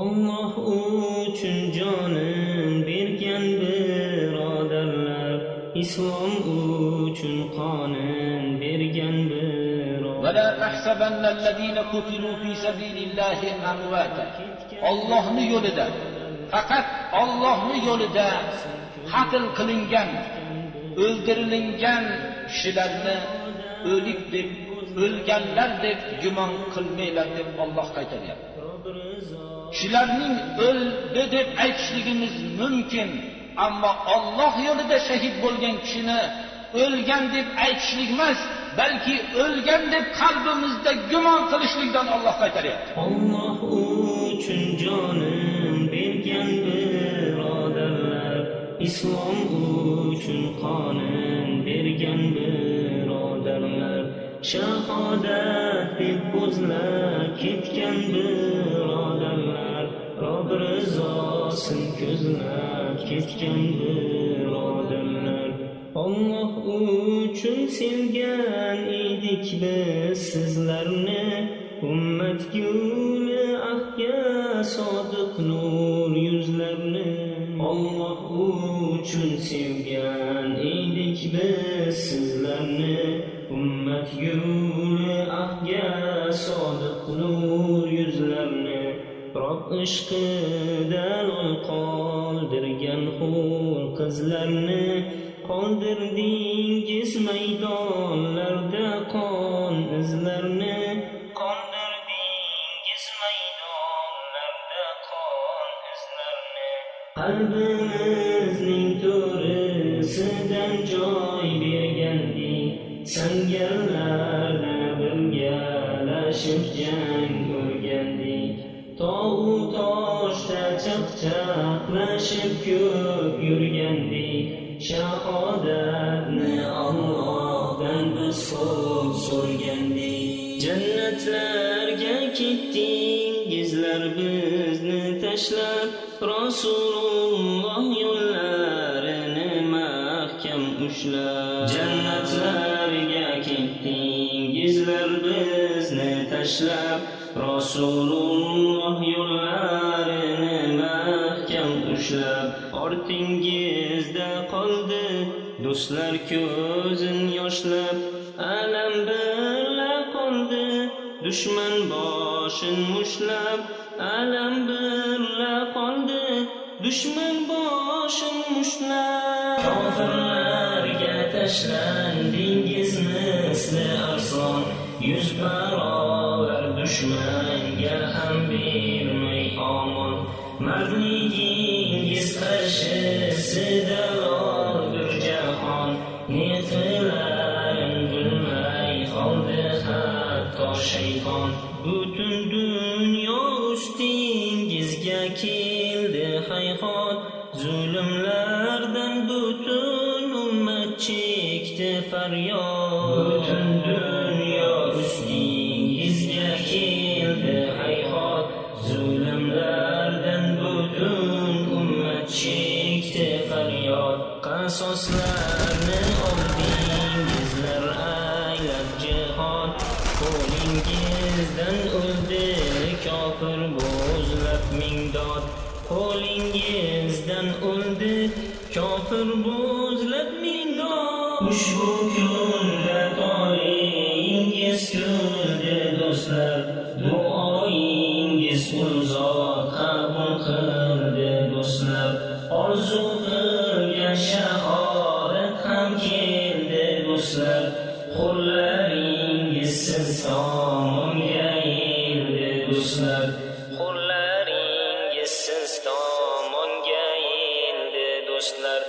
Alloh uchun jonin bergan birodarlar islom uchun qonin bergan birodarlar ولا تحسبن الذين قتلوا في سبيل الله أمواتا Allohni yo'lida faqat Allohni yo'lida qatl qilingan o'ldirilgan kishilarni o'lik deb o'lganlar deb gumon qilmanglar deb Alloh qaytaryapti. Kishilarning o'ldi deb aytishligimiz mumkin ammo Alloh yo'lida shahid bo'lgan kishini o'lgan deb aytishlik emas balki o'lgan deb qalbimizda gumon qilishlikdan Alloh qaytaryapti. Alloh uchun jonim bergan birodarlar. Islom uchun qonim bergan bir shahodat deb ko'zlab ketgan birodarlar Rob rizosin ko'zlab ketgan birodarlar. Alloh uchun sevgan edik biz sizlarni. Ummat guli ahga sodiq nur yuzlarni. Alloh uchun sevgan edik biz sizlarni. Ummat yo'li ahga sodiq nur yuzlarni Rob ishqidan qoldirgan hur qizlarni qoldirdingiz maydonlarda qon izlarni qoldirdingiz maydonlarda qon izlarni qalbimizning to'risidan bergandik sangarlarda birgalashib jang ko'rgandik tog'u toshda chaqchaqlashib ko'p yurgandik shahodatni ollohdan biz ko'p so'rgandik jannatlarga ketdingizlar bizni tashlab Rasululloh yo'llarini mahkam ushlab. Jannatlar tashlab Rasululloh yo'llarini mahkam ushlab ortingizda qoldi do'stlar ko'zin yoshlab alam birla qoldi dushman boshin mushlab alam birla qoldi dushman boshin mushlab. Kofirlarga tashlandingiz misli arslon yuz barobar شونگر هم بیر می آمان مردیگی گسترش صدرار بر جهان نیتلن gülmey kaldı hatta şeytan Bütün dünya üstin gizge kildi hayhat Zulümlerden bütün ümmet çekti feryat dünya faryod qasoslarni oldingizlar aylab jihod. Qo'lingizdan o'ldi kofir bo'zlab mingdod. Qo'lingizdan o'ldi kofir bo'zlab mingdod. Ushbu kunda toingiz kuldi do'stlar. Duoingiz uzoq qabul qildi do'stlar. Orzu bo'lsa qo'llaringiz siz tomonga endi do'stlar. Qo'llaringiz siz tomonga endi do'stlar.